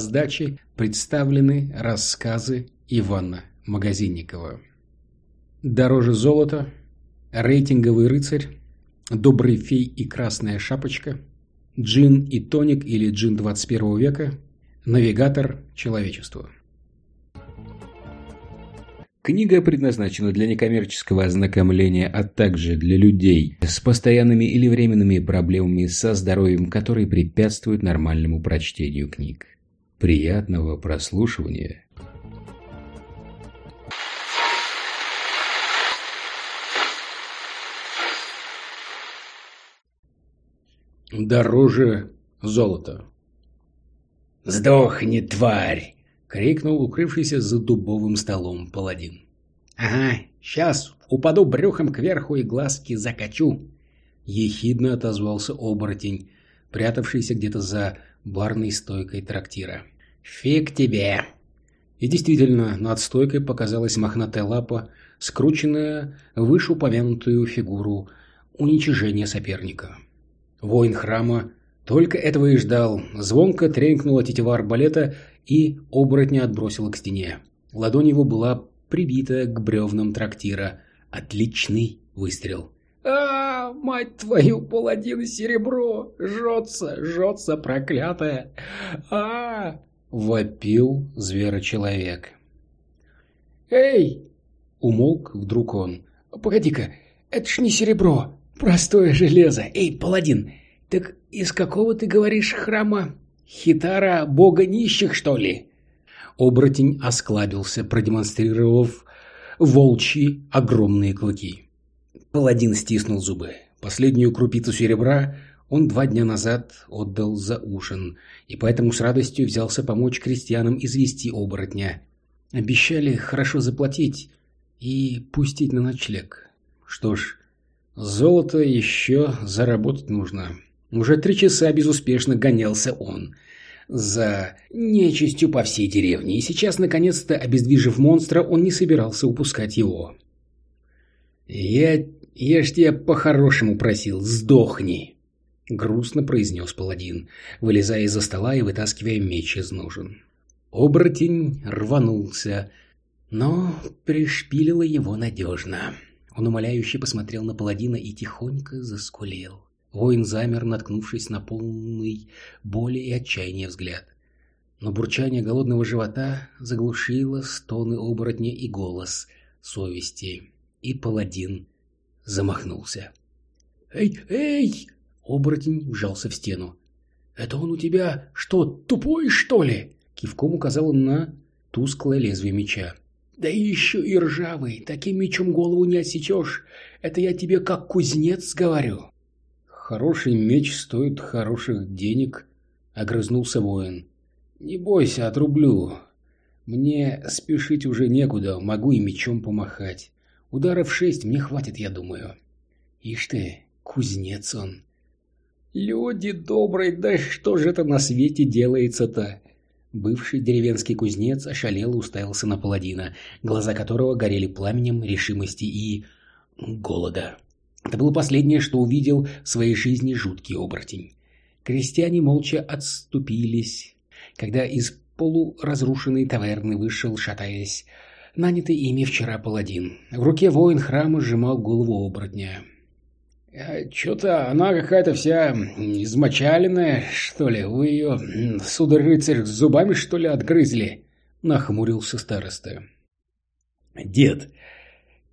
раздаче представлены рассказы Ивана Магазинникова. «Дороже золота», «Рейтинговый рыцарь», «Добрый фей и красная шапочка», «Джин и тоник» или «Джин 21 века», «Навигатор человечества». Книга предназначена для некоммерческого ознакомления, а также для людей с постоянными или временными проблемами со здоровьем, которые препятствуют нормальному прочтению книг. Приятного прослушивания! Дороже золота. «Сдохни, тварь!» — крикнул укрывшийся за дубовым столом паладин. «Ага, сейчас упаду брюхом кверху и глазки закачу!» Ехидно отозвался оборотень, прятавшийся где-то за барной стойкой трактира. «Фиг тебе!» И действительно, над стойкой показалась мохнатая лапа, скрученная вышеупомянутую фигуру уничижения соперника. Воин храма только этого и ждал. Звонко тренькнула тетива арбалета, и оборотня отбросила к стене. Ладонь его была прибита к бревнам трактира. Отличный выстрел. а, мать твою, паладин серебро! Жжется, жжется, проклятая! а вопил зверочеловек. «Эй!» — умолк вдруг он. «Погоди-ка, это ж не серебро, простое железо. Эй, паладин, так из какого ты говоришь храма? Хитара бога нищих, что ли?» Оборотень осклабился, продемонстрировав волчьи огромные клыки. Паладин стиснул зубы. Последнюю крупицу серебра он два дня назад отдал за ужин, и поэтому с радостью взялся помочь крестьянам извести оборотня. Обещали хорошо заплатить и пустить на ночлег. Что ж, золото еще заработать нужно. Уже три часа безуспешно гонялся он за нечистью по всей деревне, и сейчас, наконец-то, обездвижив монстра, он не собирался упускать его. «Я... я ж тебя по-хорошему просил, сдохни!» Грустно произнес паладин, вылезая из-за стола и вытаскивая меч из ножен. Оборотень рванулся, но пришпилило его надежно. Он умоляюще посмотрел на паладина и тихонько заскулил. Воин замер, наткнувшись на полный боли и отчаяния взгляд. Но бурчание голодного живота заглушило стоны оборотня и голос совести, и паладин замахнулся. «Эй, эй!» Оборотень вжался в стену. «Это он у тебя что, тупой, что ли?» Кивком указал на тусклое лезвие меча. «Да еще и ржавый, таким мечом голову не отсечешь. Это я тебе как кузнец говорю». «Хороший меч стоит хороших денег», — огрызнулся воин. «Не бойся, отрублю. Мне спешить уже некуда, могу и мечом помахать. Ударов шесть мне хватит, я думаю». «Ишь ты, кузнец он». «Люди добрые, да что же это на свете делается-то?» Бывший деревенский кузнец ошалел и уставился на паладина, глаза которого горели пламенем решимости и... голода. Это было последнее, что увидел в своей жизни жуткий оборотень. Крестьяне молча отступились, когда из полуразрушенной таверны вышел, шатаясь, нанятый ими вчера паладин. В руке воин храма сжимал голову оборотня. «А «Чё-то она какая-то вся измочаленная, что ли? Вы ее, сударь-рыцарь, зубами, что ли, отгрызли?» — нахмурился староста. «Дед,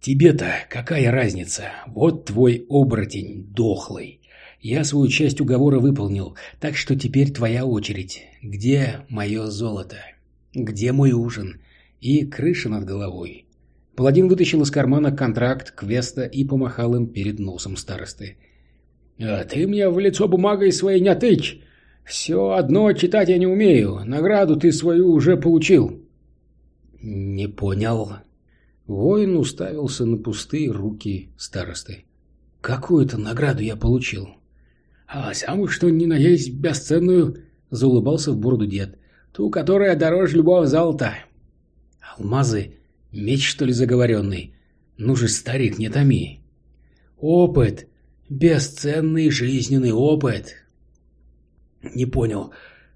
тебе-то какая разница? Вот твой оборотень дохлый. Я свою часть уговора выполнил, так что теперь твоя очередь. Где мое золото? Где мой ужин? И крыша над головой?» Паладин вытащил из кармана контракт, квеста и помахал им перед носом старосты. «А ты мне в лицо бумагой своей не тычь! Все одно читать я не умею. Награду ты свою уже получил. Не понял. Воин уставился на пустые руки старосты. Какую-то награду я получил. А самую что ни на есть бесценную, заулыбался в бороду дед. Ту, которая дороже любого золота. Алмазы? Меч, что ли, заговоренный? Ну же, старик, не томи. Опыт. Бесценный жизненный опыт. Не понял.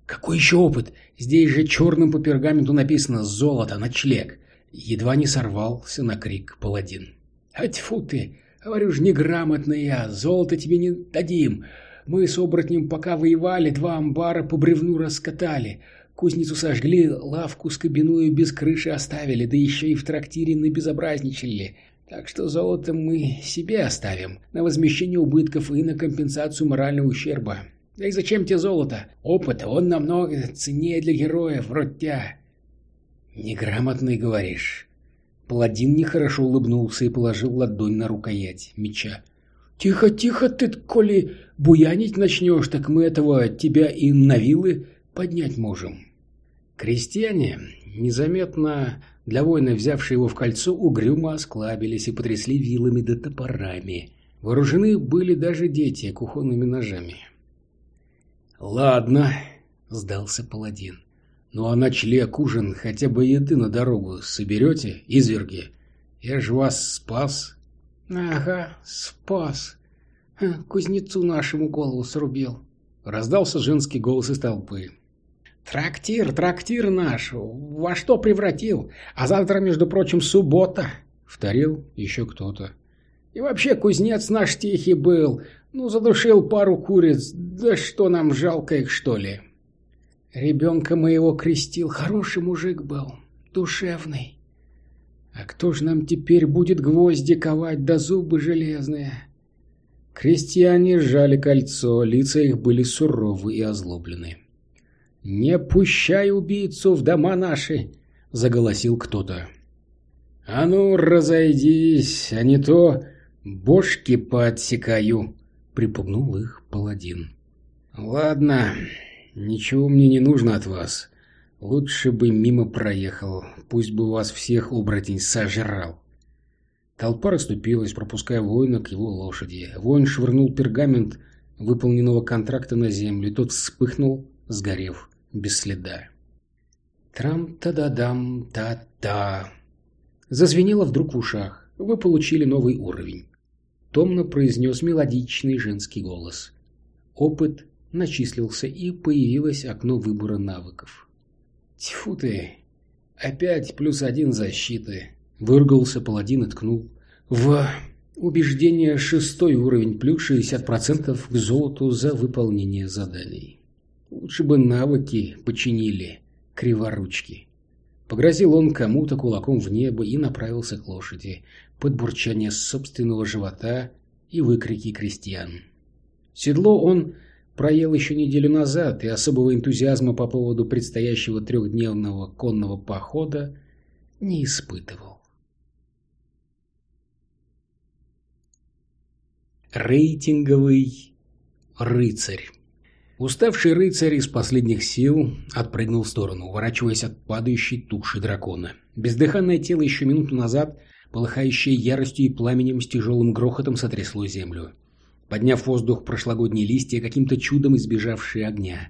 Какой еще опыт? Здесь же черным по пергаменту написано «Золото, ночлег». Едва не сорвался на крик паладин. А тьфу ты, говорю же, неграмотный я, золото тебе не дадим. Мы с оборотнем пока воевали, два амбара по бревну раскатали. Кузницу сожгли, лавку с кабиную без крыши оставили, да еще и в трактире набезобразничали. Так что золото мы себе оставим, на возмещение убытков и на компенсацию морального ущерба. Да и зачем тебе золото? Опыт, он намного ценнее для героев, вроде тебя. Неграмотный, говоришь. Паладин нехорошо улыбнулся и положил ладонь на рукоять меча. «Тихо, тихо ты, коли буянить начнешь, так мы этого тебя и на вилы поднять можем». Крестьяне, незаметно для воина, взявшие его в кольцо, угрюмо осклабились и потрясли вилами да топорами. Вооружены были даже дети кухонными ножами. «Ладно», — сдался паладин. «Ну а ночлег, ужин, хотя бы еды на дорогу соберете, изверги? Я же вас спас». «Ага, спас. Кузнецу нашему голову срубил». Раздался женский голос из толпы. «Трактир, трактир наш, во что превратил? А завтра, между прочим, суббота!» — вторил еще кто-то. «И вообще кузнец наш тихий был, ну, задушил пару куриц, да что нам жалко их, что ли? Ребенка моего крестил, хороший мужик был, душевный. А кто ж нам теперь будет гвозди ковать да зубы железные? Крестьяне сжали кольцо, лица их были суровы и озлоблены. «Не пущай убийцу в дома наши!» — заголосил кто-то. «А ну, разойдись, а не то бошки поотсекаю!» — припугнул их паладин. «Ладно, ничего мне не нужно от вас. Лучше бы мимо проехал, пусть бы вас всех оборотень сожрал». Толпа расступилась, пропуская воина к его лошади. Воин швырнул пергамент выполненного контракта на землю, и тот вспыхнул, сгорев без следа. Трам-та-да-дам-та-та. Зазвенело вдруг в ушах. Вы получили новый уровень. Томно произнес мелодичный женский голос. Опыт начислился, и появилось окно выбора навыков. «Тьфу ты! Опять плюс один защиты!» Выругался паладин и ткнул. «В убеждение шестой уровень плюс 60% к золоту за выполнение заданий. Лучше бы навыки починили, криворучки». Погрозил он кому-то кулаком в небо и направился к лошади, под бурчание собственного живота и выкрики крестьян. Седло он проел еще неделю назад, и особого энтузиазма по поводу предстоящего трехдневного конного похода не испытывал. Рейтинговый рыцарь Уставший рыцарь из последних сил отпрыгнул в сторону, уворачиваясь от падающей туши дракона. Бездыханное тело еще минуту назад полыхающее яростью и пламенем с тяжелым грохотом сотрясло землю. Подняв в воздух прошлогодние листья, каким-то чудом избежавшие огня.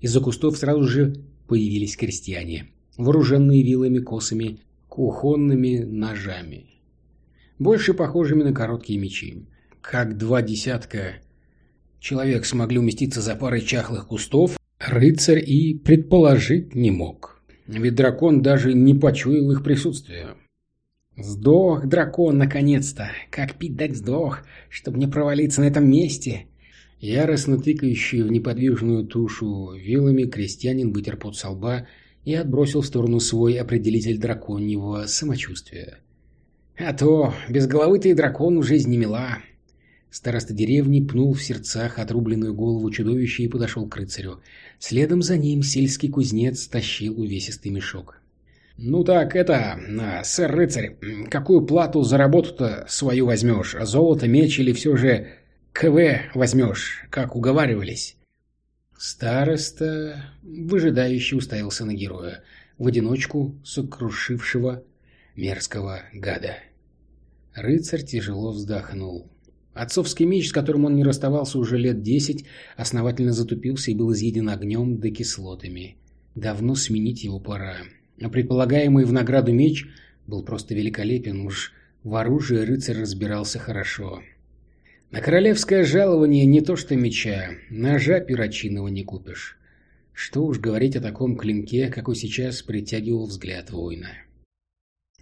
Из-за кустов сразу же появились крестьяне, вооруженные вилами, косами, кухонными ножами. Больше похожими на короткие мечи. Как два десятка человек смогли уместиться за парой чахлых кустов, рыцарь и предположить не мог. Ведь дракон даже не почуял их присутствие. Сдох, дракон, наконец-то! Как пить дать сдох, чтобы не провалиться на этом месте! Яростно тыкающий в неподвижную тушу вилами, крестьянин вытер пот со лба и отбросил в сторону свой определитель драконьего самочувствия. А то без головы ты и дракон уже не мила. Староста деревни пнул в сердцах отрубленную голову чудовища и подошел к рыцарю. Следом за ним сельский кузнец тащил увесистый мешок. «Ну так, это, а, сэр-рыцарь, какую плату за работу-то свою возьмешь? Золото, меч или все же КВ возьмешь, как уговаривались?» Староста выжидающе уставился на героя, в одиночку сокрушившего мерзкого гада. Рыцарь тяжело вздохнул. Отцовский меч, с которым он не расставался уже лет десять, основательно затупился и был изъеден огнем да кислотами. Давно сменить его пора. А предполагаемый в награду меч был просто великолепен, уж в оружии рыцарь разбирался хорошо. На королевское жалование не то что меча, ножа перочинного не купишь. Что уж говорить о таком клинке, какой сейчас притягивал взгляд воина.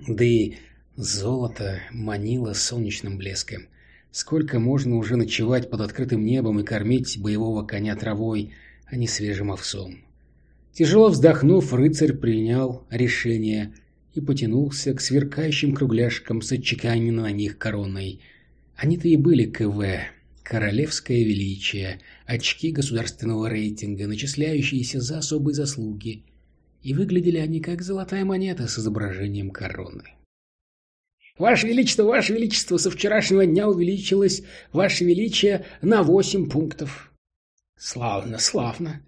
Да и золото манило солнечным блеском. Сколько можно уже ночевать под открытым небом и кормить боевого коня травой, а не свежим овсом? Тяжело вздохнув, рыцарь принял решение и потянулся к сверкающим кругляшкам с отчеканенной на них короной. Они-то и были КВ, королевское величие, очки государственного рейтинга, начисляющиеся за особые заслуги. И выглядели они как золотая монета с изображением короны. Ваше Величество, Ваше Величество, со вчерашнего дня увеличилось Ваше Величие на восемь пунктов. Славно, славно.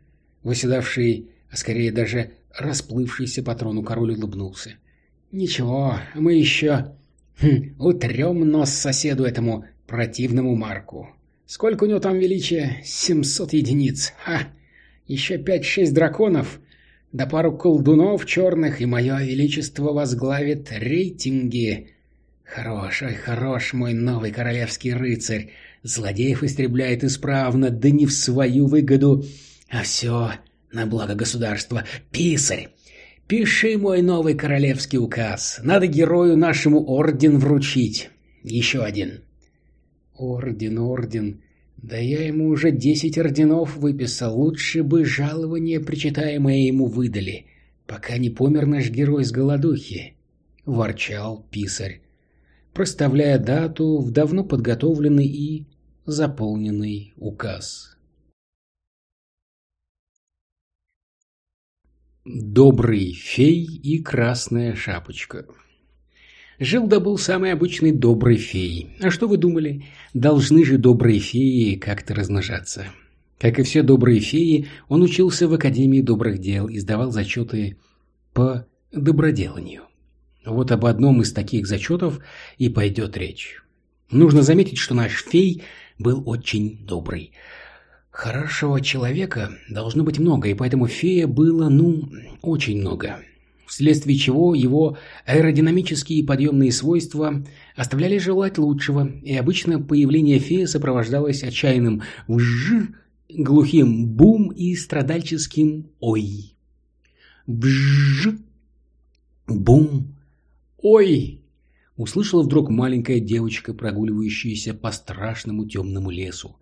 Выседавший, а скорее даже расплывшийся по трону король улыбнулся. Ничего, мы еще хм, утрем нос соседу этому противному Марку. Сколько у него там величия? Семьсот единиц. Ха! Еще пять-шесть драконов, да пару колдунов черных, и мое величество возглавит рейтинги Хорош, ой, хорош мой новый королевский рыцарь. Злодеев истребляет исправно, да не в свою выгоду, а все на благо государства. Писарь, пиши мой новый королевский указ. Надо герою нашему орден вручить. Еще один. Орден, орден. Да я ему уже десять орденов выписал. Лучше бы жалование, причитаемое ему, выдали, пока не помер наш герой с голодухи. Ворчал писарь проставляя дату в давно подготовленный и заполненный указ. Добрый фей и красная шапочка Жил да самый обычный добрый фей. А что вы думали? Должны же добрые феи как-то размножаться. Как и все добрые феи, он учился в Академии добрых дел и сдавал зачеты по доброделанию. Вот об одном из таких зачетов и пойдет речь. Нужно заметить, что наш фей был очень добрый. Хорошего человека должно быть много, и поэтому фея было, ну, очень много. Вследствие чего его аэродинамические подъемные свойства оставляли желать лучшего, и обычно появление феи сопровождалось отчаянным «вжж», глухим «бум» и страдальческим «ой». «Вжж», «бум», «Ой!» — услышала вдруг маленькая девочка, прогуливающаяся по страшному темному лесу.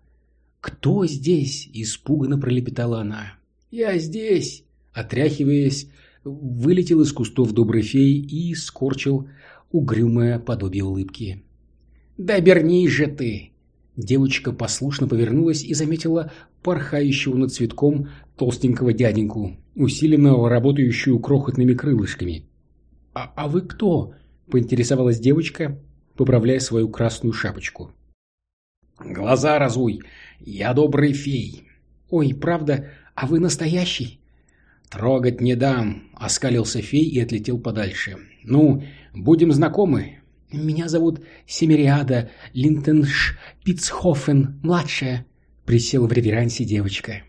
«Кто здесь?» — испуганно пролепетала она. «Я здесь!» — отряхиваясь, вылетел из кустов добрый фей и скорчил угрюмое подобие улыбки. «Да обернись же ты!» Девочка послушно повернулась и заметила порхающего над цветком толстенького дяденьку, усиленно работающую крохотными крылышками. «А, а вы кто?» – поинтересовалась девочка, поправляя свою красную шапочку. «Глаза разуй! Я добрый фей!» «Ой, правда? А вы настоящий?» «Трогать не дам!» – оскалился фей и отлетел подальше. «Ну, будем знакомы?» «Меня зовут Семериада Линтенш Пицхофен, младшая», – присела в реверансе девочка.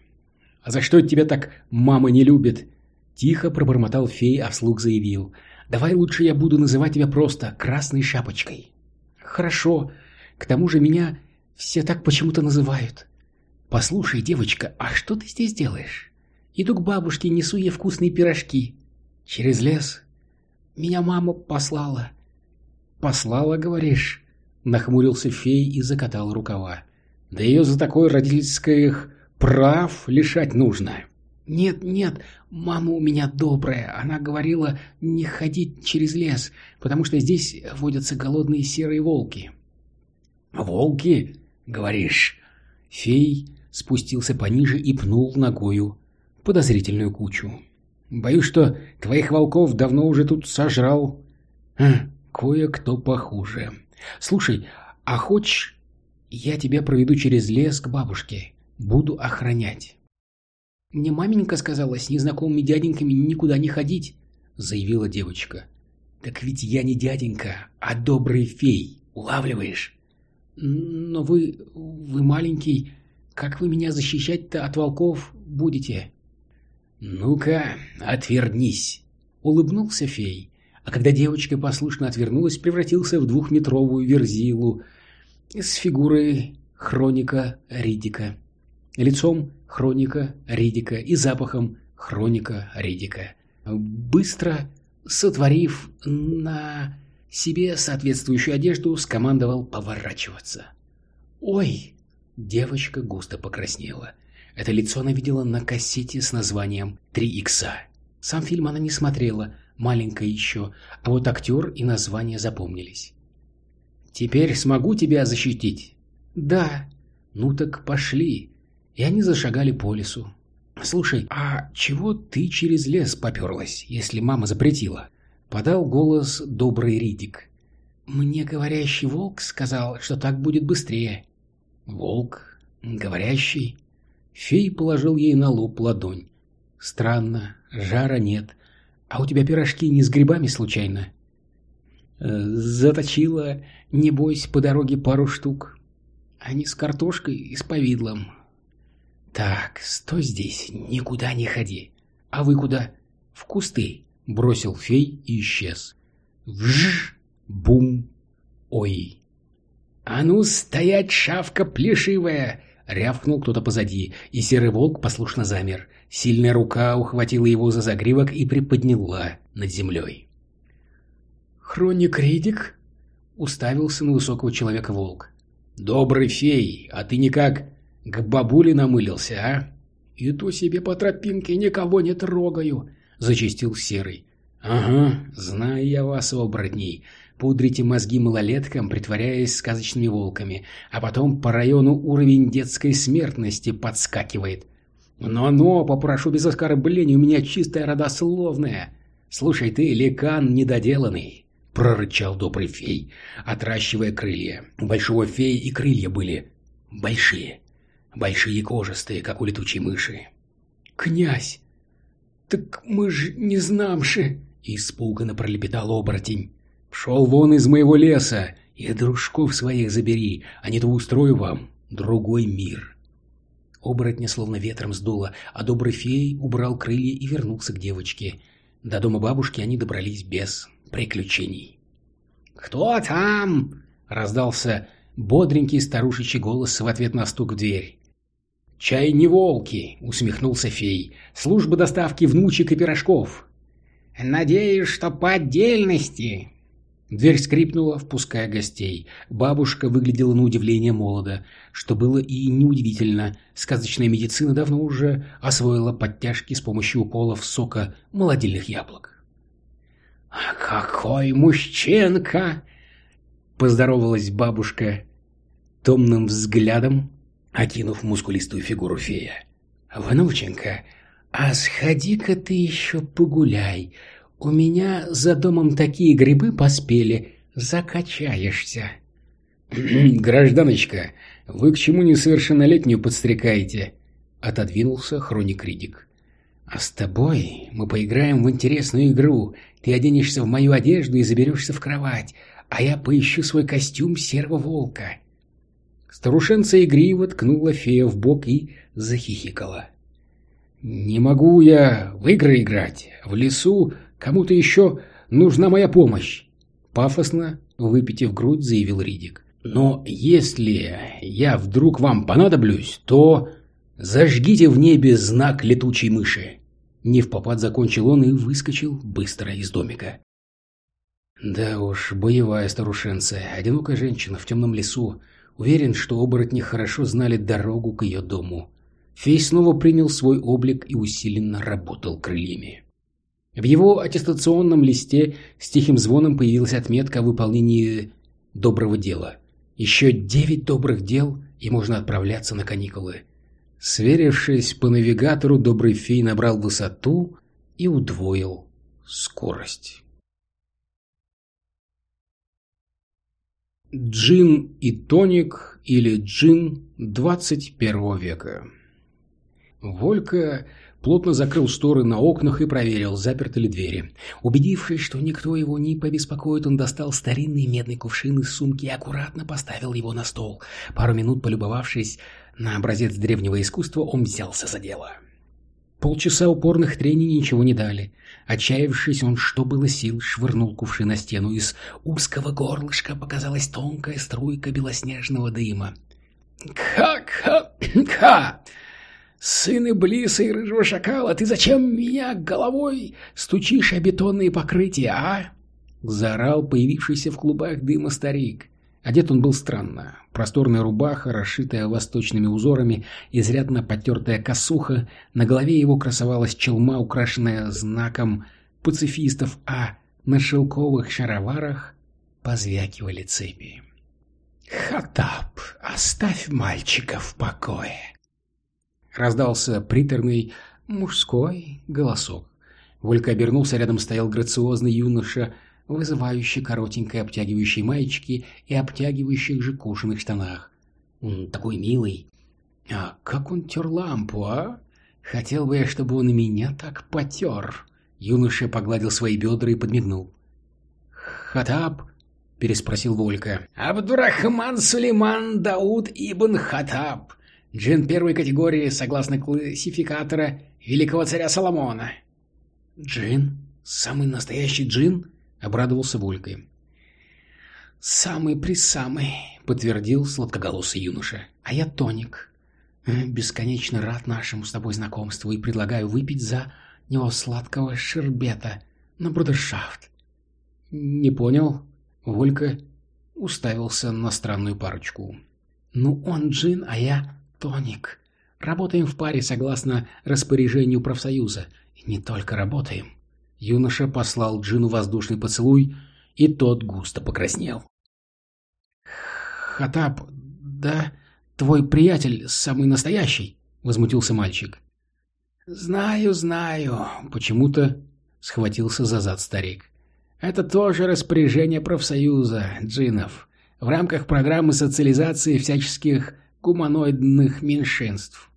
«А за что тебя так мама не любит?» Тихо пробормотал фей, а вслух заявил – Давай лучше я буду называть тебя просто Красной Шапочкой. Хорошо. К тому же меня все так почему-то называют. Послушай, девочка, а что ты здесь делаешь? Иду к бабушке, несу ей вкусные пирожки. Через лес. Меня мама послала. Послала, говоришь? Нахмурился фей и закатал рукава. Да ее за такое родительских прав лишать нужно. «Нет, нет, мама у меня добрая. Она говорила не ходить через лес, потому что здесь водятся голодные серые волки». «Волки?» — говоришь. Фей спустился пониже и пнул ногою подозрительную кучу. «Боюсь, что твоих волков давно уже тут сожрал. Кое-кто похуже. Слушай, а хочешь, я тебя проведу через лес к бабушке? Буду охранять». Мне маменька сказала с незнакомыми дяденьками никуда не ходить, заявила девочка. Так ведь я не дяденька, а добрый фей, улавливаешь? Но вы... вы маленький, как вы меня защищать-то от волков будете? Ну-ка, отвернись, улыбнулся фей. А когда девочка послушно отвернулась, превратился в двухметровую верзилу с фигурой хроника Ридика лицом хроника Ридика и запахом хроника Ридика. Быстро сотворив на себе соответствующую одежду, скомандовал поворачиваться. «Ой!» – девочка густо покраснела. Это лицо она видела на кассете с названием «Три икса». Сам фильм она не смотрела, маленькая еще, а вот актер и название запомнились. «Теперь смогу тебя защитить?» «Да». «Ну так пошли и они зашагали по лесу. «Слушай, а чего ты через лес поперлась, если мама запретила?» Подал голос добрый Ридик. «Мне говорящий волк сказал, что так будет быстрее». «Волк? Говорящий?» Фей положил ей на лоб ладонь. «Странно, жара нет. А у тебя пирожки не с грибами случайно?» «Э, «Заточила, небось, по дороге пару штук. Они с картошкой и с повидлом. «Так, стой здесь, никуда не ходи. А вы куда?» «В кусты», — бросил фей и исчез. Вжж! Бум! Ой! «А ну, стоять, шавка плешивая!» — рявкнул кто-то позади, и серый волк послушно замер. Сильная рука ухватила его за загривок и приподняла над землей. «Хроник Ридик?» — уставился на высокого человека волк. «Добрый фей, а ты никак к бабуле намылился, а? Иду себе по тропинке, никого не трогаю, зачистил Серый. Ага, знаю я вас, оборотней. Пудрите мозги малолеткам, притворяясь сказочными волками, а потом по району уровень детской смертности подскакивает. Но-но, попрошу без оскорблений, у меня чистая родословная. Слушай ты, лекан недоделанный, прорычал добрый фей, отращивая крылья. У большого фея и крылья были большие большие кожистые, как у летучей мыши. «Князь! Так мы ж не знамши!» — испуганно пролепетал оборотень. «Пшел вон из моего леса и дружков своих забери, а не то устрою вам другой мир». Оборотня словно ветром сдуло, а добрый фей убрал крылья и вернулся к девочке. До дома бабушки они добрались без приключений. «Кто там?» — раздался бодренький старушечий голос в ответ на стук в дверь. «Чай не волки», — усмехнулся фей. «Служба доставки внучек и пирожков». «Надеюсь, что по отдельности». Дверь скрипнула, впуская гостей. Бабушка выглядела на удивление молодо, что было и неудивительно. Сказочная медицина давно уже освоила подтяжки с помощью уколов сока молодильных яблок. «А какой мужчинка!» — поздоровалась бабушка томным взглядом, окинув мускулистую фигуру фея. «Внученька, а сходи-ка ты еще погуляй. У меня за домом такие грибы поспели, закачаешься». «Гражданочка, вы к чему несовершеннолетнюю подстрекаете?» — отодвинулся Хроник Ридик. «А с тобой мы поиграем в интересную игру. Ты оденешься в мою одежду и заберешься в кровать, а я поищу свой костюм серого волка. Старушенца игриво ткнула фея в бок и захихикала. «Не могу я в игры играть. В лесу кому-то еще нужна моя помощь!» Пафосно, выпитив грудь, заявил Ридик. «Но если я вдруг вам понадоблюсь, то зажгите в небе знак летучей мыши!» Не в попад закончил он и выскочил быстро из домика. Да уж, боевая старушенция, одинокая женщина в темном лесу, Уверен, что оборотни хорошо знали дорогу к ее дому. Фей снова принял свой облик и усиленно работал крыльями. В его аттестационном листе с тихим звоном появилась отметка о выполнении доброго дела. Еще девять добрых дел, и можно отправляться на каникулы. Сверившись по навигатору, добрый фей набрал высоту и удвоил скорость. Джин и тоник или джин 21 века. Волька плотно закрыл шторы на окнах и проверил, заперты ли двери. Убедившись, что никто его не побеспокоит, он достал старинный медный кувшин из сумки и аккуратно поставил его на стол. Пару минут полюбовавшись на образец древнего искусства, он взялся за дело. Полчаса упорных трений ничего не дали. Отчаявшись, он, что было сил, швырнул кувшин на стену. Из узкого горлышка показалась тонкая струйка белоснежного дыма. «Ка-ка-ка! Сын Иблиса и рыжего шакала, ты зачем меня головой стучишь о бетонные покрытия, а?» Заорал появившийся в клубах дыма старик. Одет он был странно. Просторная рубаха, расшитая восточными узорами, изрядно потертая косуха, на голове его красовалась челма, украшенная знаком пацифистов, а на шелковых шароварах позвякивали цепи. «Хатап, оставь мальчика в покое!» Раздался приторный мужской голосок. Волька обернулся, рядом стоял грациозный юноша вызывающий коротенькой обтягивающей маечки и обтягивающих же кожаных штанах. Он такой милый. А как он тер лампу, а? Хотел бы я, чтобы он меня так потер. Юноша погладил свои бедра и подмигнул. «Хатаб?» — переспросил Волька. «Абдурахман Сулейман Дауд Ибн Хатаб. Джин первой категории, согласно классификатора великого царя Соломона». «Джин? Самый настоящий джин?» — обрадовался Волька. «Самый-присамый», — подтвердил сладкоголосый юноша. «А я тоник. Бесконечно рад нашему с тобой знакомству и предлагаю выпить за него сладкого шербета на брудершафт». «Не понял?» — Волька уставился на странную парочку. «Ну, он джин, а я тоник. Работаем в паре согласно распоряжению профсоюза. И не только работаем. Юноша послал Джину воздушный поцелуй, и тот густо покраснел. «Хатаб, да, твой приятель самый настоящий?» — возмутился мальчик. «Знаю, знаю», — почему-то схватился за зад старик. «Это тоже распоряжение профсоюза, джинов, в рамках программы социализации всяческих гуманоидных меньшинств.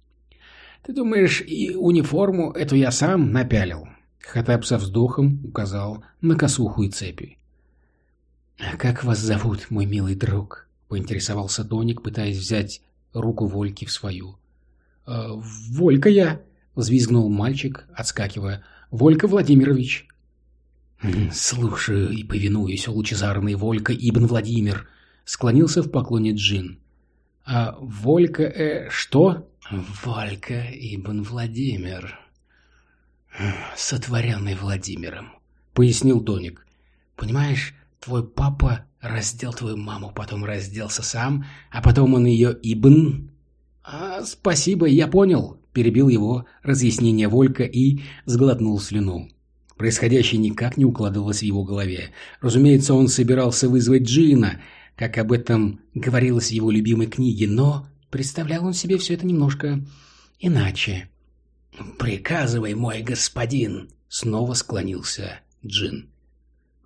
Ты думаешь, и униформу эту я сам напялил? Хатаб со вздохом указал на косуху и цепи. «А «Как вас зовут, мой милый друг?» — поинтересовался Тоник, пытаясь взять руку Вольки в свою. «Э, «Волька я!» — взвизгнул мальчик, отскакивая. «Волька Владимирович!» «Слушаю и повинуюсь, лучезарный Волька Ибн Владимир!» — склонился в поклоне Джин. «А Волька, э, что?» «Волька Ибн Владимир», сотворенный Владимиром», — пояснил Доник. «Понимаешь, твой папа раздел твою маму, потом разделся сам, а потом он ее Ибн...» «А, спасибо, я понял», — перебил его разъяснение Волька и сглотнул слюну. Происходящее никак не укладывалось в его голове. Разумеется, он собирался вызвать Джина, как об этом говорилось в его любимой книге, но представлял он себе все это немножко иначе. «Приказывай, мой господин!» — снова склонился Джин.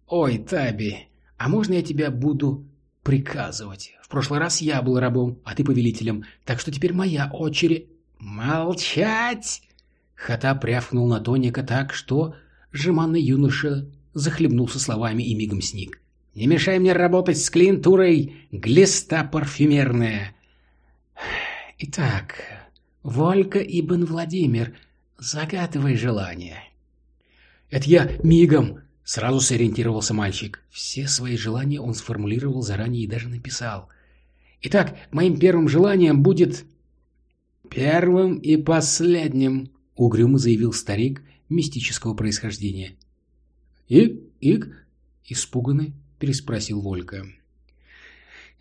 «Ой, Таби, а можно я тебя буду приказывать? В прошлый раз я был рабом, а ты повелителем, так что теперь моя очередь...» «Молчать!» Хата прявкнул на Тоника так, что жеманный юноша захлебнулся словами и мигом сник. «Не мешай мне работать с клиентурой, глиста парфюмерная!» «Итак, Волька Ибн Владимир, загадывай желание. Это я мигом, сразу сориентировался мальчик. Все свои желания он сформулировал заранее и даже написал. Итак, моим первым желанием будет... Первым и последним, угрюмо заявил старик мистического происхождения. «Ик? Ик?» — испуганный переспросил Волька.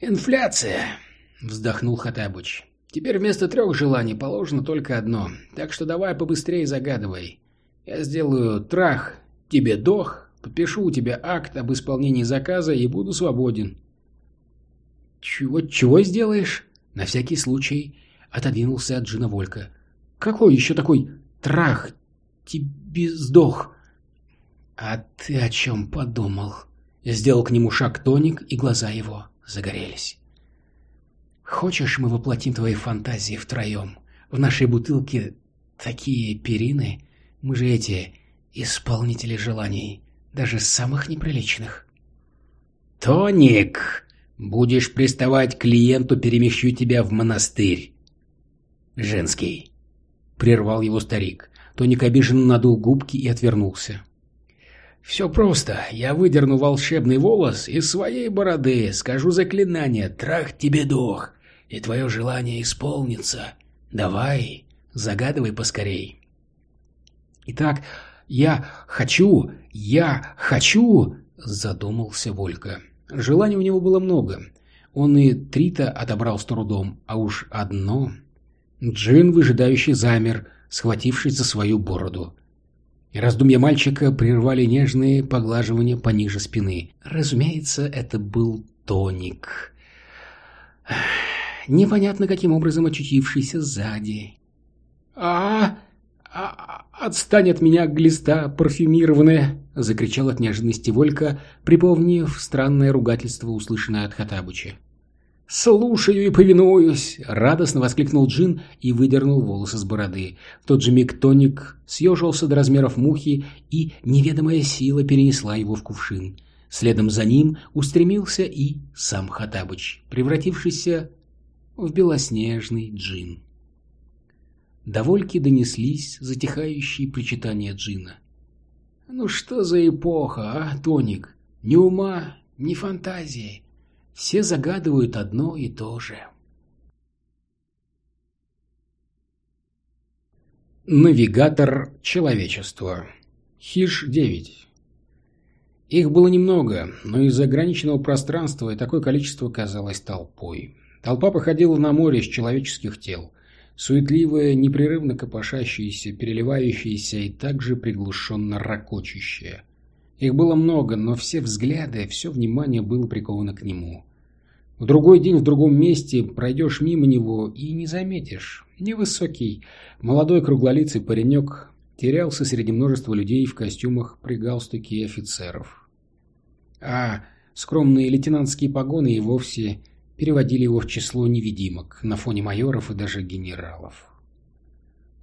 «Инфляция!» — вздохнул Хатабыч. Теперь вместо трех желаний положено только одно, так что давай побыстрее загадывай. Я сделаю трах, тебе дох, подпишу у тебя акт об исполнении заказа и буду свободен. Чего, чего сделаешь? На всякий случай отодвинулся от Джина Волька. Какой еще такой трах? Тебе сдох. А ты о чем подумал? Сделал к нему шаг тоник, и глаза его загорелись. Хочешь, мы воплотим твои фантазии втроем? В нашей бутылке Такие перины. Мы же эти исполнители желаний, даже самых неприличных. «Тоник, будешь приставать к клиенту, перемещу тебя в монастырь». «Женский», — прервал его старик. Тоник обиженно надул губки и отвернулся. «Все просто. Я выдерну волшебный волос из своей бороды, скажу заклинание «Трах тебе дох», и твое желание исполнится. Давай, загадывай поскорей». «Итак, я хочу, я хочу...» — задумался Волька. Желаний у него было много. Он и Трита отобрал с трудом, а уж одно... Джин, выжидающий, замер, схватившись за свою бороду. И раздумья мальчика прервали нежные поглаживания пониже спины. Разумеется, это был тоник. Непонятно, каким образом очутившийся сзади. а, а Отстань от меня, глиста парфюмированная!» — закричал от неожиданности Волька, припомнив странное ругательство, услышанное от Хатабыча. «Слушаю и повинуюсь!» — радостно воскликнул Джин и выдернул волосы с бороды. В тот же миг тоник съежился до размеров мухи, и неведомая сила перенесла его в кувшин. Следом за ним устремился и сам Хатабыч, превратившийся в белоснежный Джин. До Вольки донеслись затихающие причитания Джина. «Ну что за эпоха, а, Тоник? Ни ума, ни фантазии. Все загадывают одно и то же». Навигатор человечества. Хиш-9. Их было немного, но из-за ограниченного пространства и такое количество казалось толпой. Толпа походила на море из человеческих тел – суетливое, непрерывно копошащееся, переливающееся и также приглушенно ракочущее. Их было много, но все взгляды, все внимание было приковано к нему. В другой день в другом месте пройдешь мимо него и не заметишь. Невысокий, молодой круглолицый паренек терялся среди множества людей в костюмах при галстуке офицеров. А скромные лейтенантские погоны и вовсе переводили его в число невидимок на фоне майоров и даже генералов.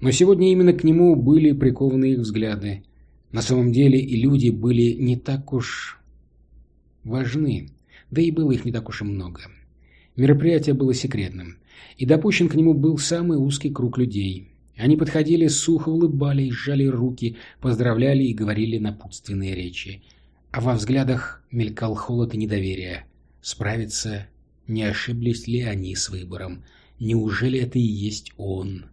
Но сегодня именно к нему были прикованы их взгляды. На самом деле и люди были не так уж важны, да и было их не так уж и много. Мероприятие было секретным, и допущен к нему был самый узкий круг людей. Они подходили, сухо улыбались, сжали руки, поздравляли и говорили напутственные речи. А во взглядах мелькал холод и недоверие. Справиться не ошиблись ли они с выбором? Неужели это и есть он?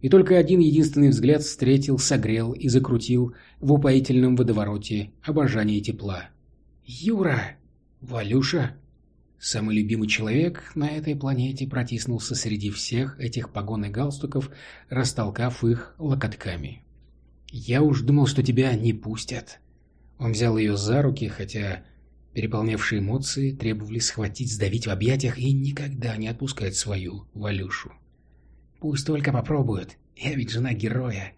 И только один единственный взгляд встретил, согрел и закрутил в упоительном водовороте обожания тепла. «Юра! Валюша!» Самый любимый человек на этой планете протиснулся среди всех этих погон и галстуков, растолкав их локотками. «Я уж думал, что тебя не пустят». Он взял ее за руки, хотя Переполнявшие эмоции требовали схватить, сдавить в объятиях и никогда не отпускать свою Валюшу. «Пусть только попробуют, я ведь жена героя».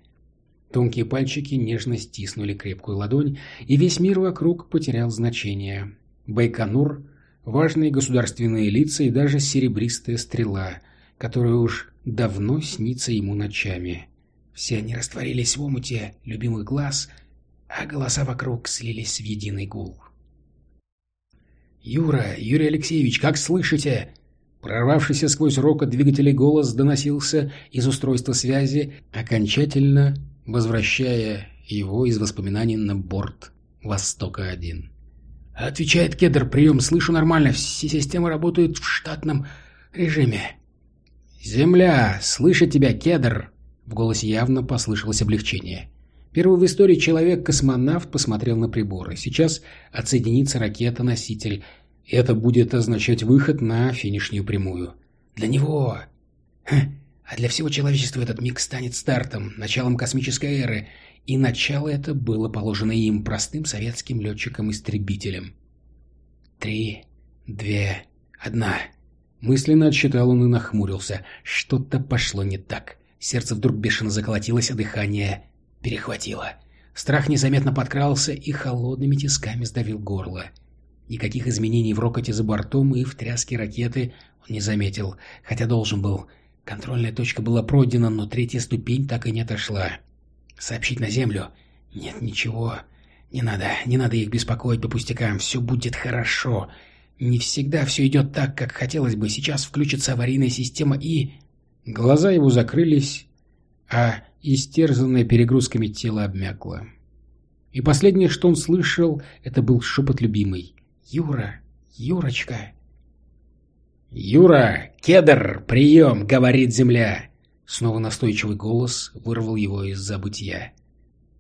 Тонкие пальчики нежно стиснули крепкую ладонь, и весь мир вокруг потерял значение. Байконур, важные государственные лица и даже серебристая стрела, которая уж давно снится ему ночами. Все они растворились в омуте любимых глаз, а голоса вокруг слились в единый гул. «Юра, Юрий Алексеевич, как слышите?» Прорвавшийся сквозь рокот двигателей голос доносился из устройства связи, окончательно возвращая его из воспоминаний на борт «Востока-1». «Отвечает Кедр, прием, слышу нормально, все системы работают в штатном режиме». «Земля, слышит тебя, Кедр!» В голосе явно послышалось облегчение. Первый в истории человек-космонавт посмотрел на приборы. Сейчас отсоединится ракета-носитель. Это будет означать выход на финишную прямую. Для него... А для всего человечества этот миг станет стартом, началом космической эры. И начало это было положено им, простым советским летчикам-истребителям. Три, две, одна. Мысленно отсчитал он и нахмурился. Что-то пошло не так. Сердце вдруг бешено заколотилось, а дыхание перехватило. Страх незаметно подкрался и холодными тисками сдавил горло. Никаких изменений в рокоте за бортом и в тряске ракеты он не заметил, хотя должен был. Контрольная точка была пройдена, но третья ступень так и не отошла. Сообщить на Землю? Нет, ничего. Не надо, не надо их беспокоить по пустякам. Все будет хорошо. Не всегда все идет так, как хотелось бы. Сейчас включится аварийная система и... Глаза его закрылись, а истерзанное перегрузками тело обмякло. И последнее, что он слышал, это был шепот любимый. «Юра! Юрочка!» «Юра! Кедр! Прием!» — говорит земля. Снова настойчивый голос вырвал его из забытия.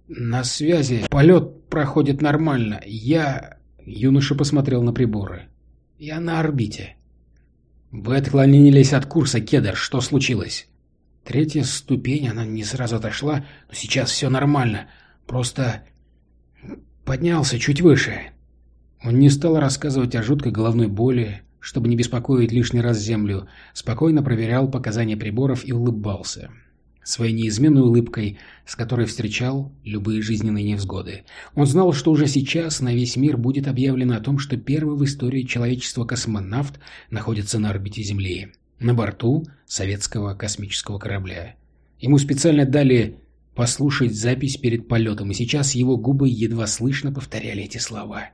«На связи. Полет проходит нормально. Я...» Юноша посмотрел на приборы. «Я на орбите». «Вы отклонились от курса, Кедр. Что случилось?» Третья ступень, она не сразу отошла, но сейчас все нормально. Просто поднялся чуть выше. Он не стал рассказывать о жуткой головной боли, чтобы не беспокоить лишний раз землю, спокойно проверял показания приборов и улыбался. Своей неизменной улыбкой, с которой встречал любые жизненные невзгоды. Он знал, что уже сейчас на весь мир будет объявлено о том, что первый в истории человечества космонавт находится на орбите Земли, на борту советского космического корабля. Ему специально дали послушать запись перед полетом, и сейчас его губы едва слышно повторяли эти слова.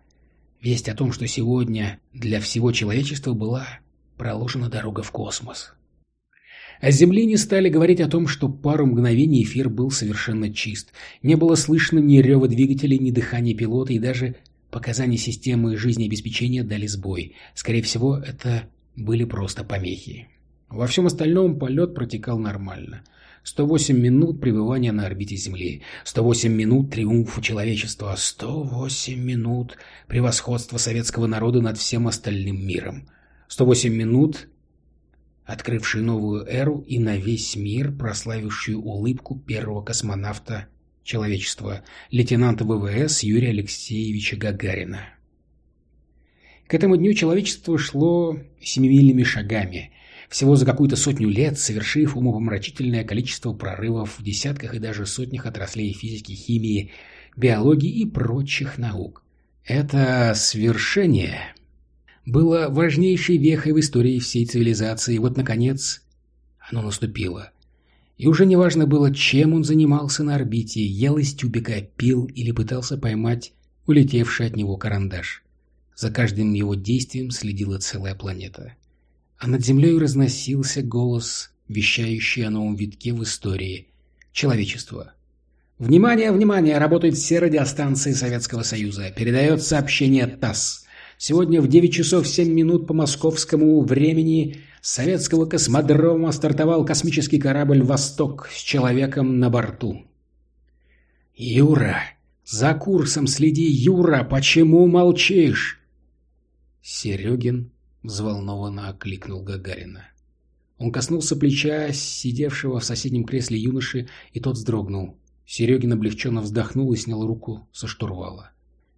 Весть о том, что сегодня для всего человечества была проложена дорога в космос. О Земле не стали говорить о том, что пару мгновений эфир был совершенно чист. Не было слышно ни рева двигателей, ни дыхания пилота, и даже показания системы жизнеобеспечения дали сбой. Скорее всего, это были просто помехи. Во всем остальном полет протекал нормально. 108 минут пребывания на орбите Земли, 108 минут триумфа человечества, 108 минут превосходства советского народа над всем остальным миром, 108 минут, открывшие новую эру и на весь мир прославившую улыбку первого космонавта человечества, лейтенанта ВВС Юрия Алексеевича Гагарина. К этому дню человечество шло семимильными шагами – всего за какую-то сотню лет совершив умопомрачительное количество прорывов в десятках и даже сотнях отраслей физики, химии, биологии и прочих наук. Это свершение было важнейшей вехой в истории всей цивилизации, вот, наконец, оно наступило. И уже не важно было, чем он занимался на орбите, ел из тюбика, пил или пытался поймать улетевший от него карандаш. За каждым его действием следила целая планета а над землей разносился голос, вещающий о новом витке в истории человечества. «Внимание, внимание! Работают все радиостанции Советского Союза. Передает сообщение ТАСС. Сегодня в 9 часов 7 минут по московскому времени советского космодрома стартовал космический корабль «Восток» с человеком на борту. «Юра! За курсом следи, Юра! Почему молчишь?» Серегин взволнованно окликнул Гагарина. Он коснулся плеча сидевшего в соседнем кресле юноши, и тот вздрогнул. Серегин облегченно вздохнул и снял руку со штурвала.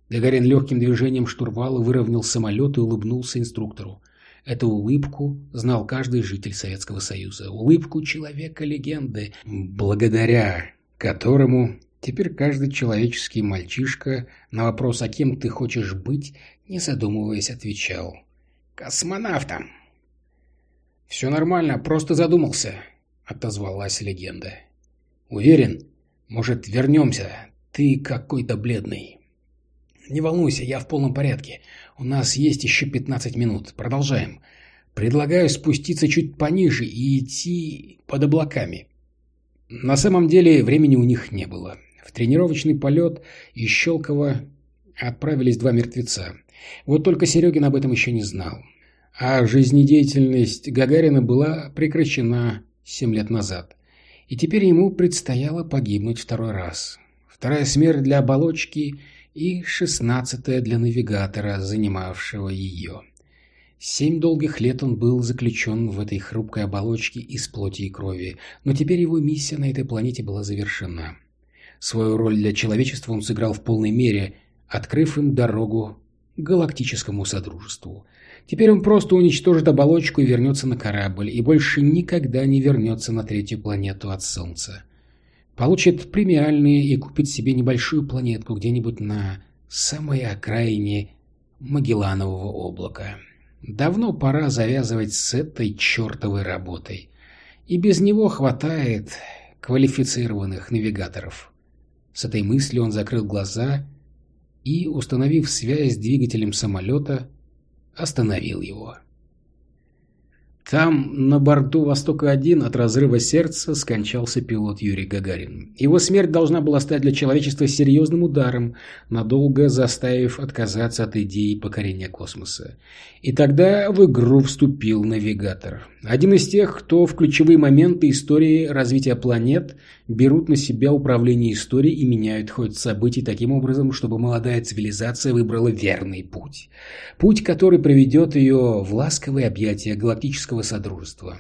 Гагарин легким движением штурвала выровнял самолет и улыбнулся инструктору. Эту улыбку знал каждый житель Советского Союза. Улыбку человека-легенды, благодаря которому теперь каждый человеческий мальчишка на вопрос «А кем ты хочешь быть?» не задумываясь отвечал космонавтом. «Все нормально, просто задумался», — отозвалась легенда. «Уверен? Может, вернемся? Ты какой-то бледный». «Не волнуйся, я в полном порядке. У нас есть еще пятнадцать минут. Продолжаем. Предлагаю спуститься чуть пониже и идти под облаками». На самом деле времени у них не было. В тренировочный полет из Щелково отправились два мертвеца. Вот только Серегин об этом еще не знал. А жизнедеятельность Гагарина была прекращена семь лет назад. И теперь ему предстояло погибнуть второй раз. Вторая смерть для оболочки и шестнадцатая для навигатора, занимавшего ее. Семь долгих лет он был заключен в этой хрупкой оболочке из плоти и крови, но теперь его миссия на этой планете была завершена. Свою роль для человечества он сыграл в полной мере, открыв им дорогу галактическому содружеству. Теперь он просто уничтожит оболочку и вернется на корабль, и больше никогда не вернется на третью планету от Солнца. Получит премиальные и купит себе небольшую планетку где-нибудь на самой окраине Магелланового облака. Давно пора завязывать с этой чертовой работой. И без него хватает квалифицированных навигаторов. С этой мыслью он закрыл глаза и, установив связь с двигателем самолета, остановил его. Там, на борту «Востока-1» от разрыва сердца скончался пилот Юрий Гагарин. Его смерть должна была стать для человечества серьезным ударом, надолго заставив отказаться от идеи покорения космоса. И тогда в игру вступил навигатор. Один из тех, кто в ключевые моменты истории развития планет берут на себя управление историей и меняют ход событий таким образом, чтобы молодая цивилизация выбрала верный путь. Путь, который приведет ее в ласковые объятия галактического содружества.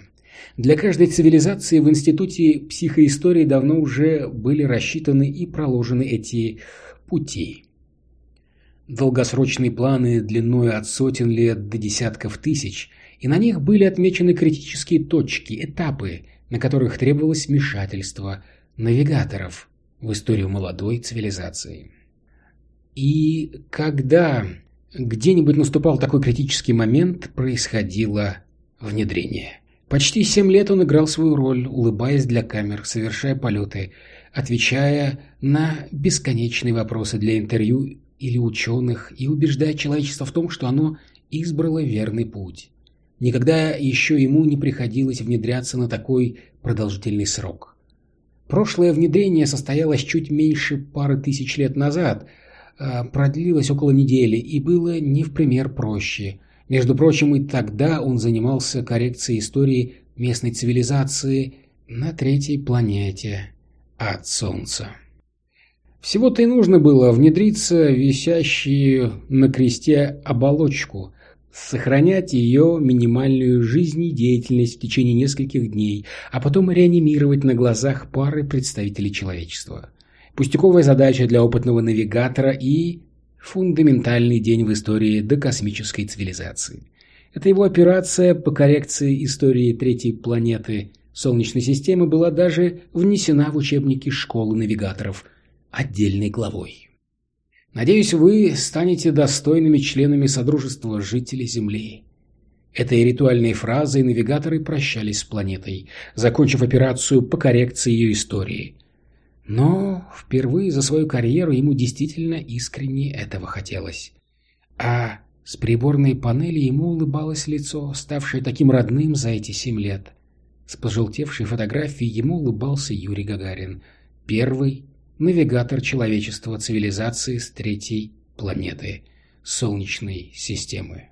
Для каждой цивилизации в Институте психоистории давно уже были рассчитаны и проложены эти пути. Долгосрочные планы длиной от сотен лет до десятков тысяч, и на них были отмечены критические точки, этапы, на которых требовалось вмешательство – навигаторов в историю молодой цивилизации. И когда где-нибудь наступал такой критический момент, происходило внедрение. Почти семь лет он играл свою роль, улыбаясь для камер, совершая полеты, отвечая на бесконечные вопросы для интервью или ученых и убеждая человечество в том, что оно избрало верный путь. Никогда еще ему не приходилось внедряться на такой продолжительный срок. Прошлое внедрение состоялось чуть меньше пары тысяч лет назад, а, продлилось около недели и было не в пример проще. Между прочим, и тогда он занимался коррекцией истории местной цивилизации на третьей планете от Солнца. Всего-то и нужно было внедриться в висящую на кресте оболочку, сохранять ее минимальную жизнедеятельность в течение нескольких дней, а потом реанимировать на глазах пары представителей человечества. Пустяковая задача для опытного навигатора и фундаментальный день в истории докосмической цивилизации. Эта его операция по коррекции истории третьей планеты Солнечной системы была даже внесена в учебники школы навигаторов отдельной главой. Надеюсь, вы станете достойными членами Содружества жителей Земли. Этой ритуальной фразой навигаторы прощались с планетой, закончив операцию по коррекции ее истории. Но впервые за свою карьеру ему действительно искренне этого хотелось. А с приборной панели ему улыбалось лицо, ставшее таким родным за эти семь лет. С пожелтевшей фотографией ему улыбался Юрий Гагарин, первый навигатор человечества цивилизации с третьей планеты Солнечной системы.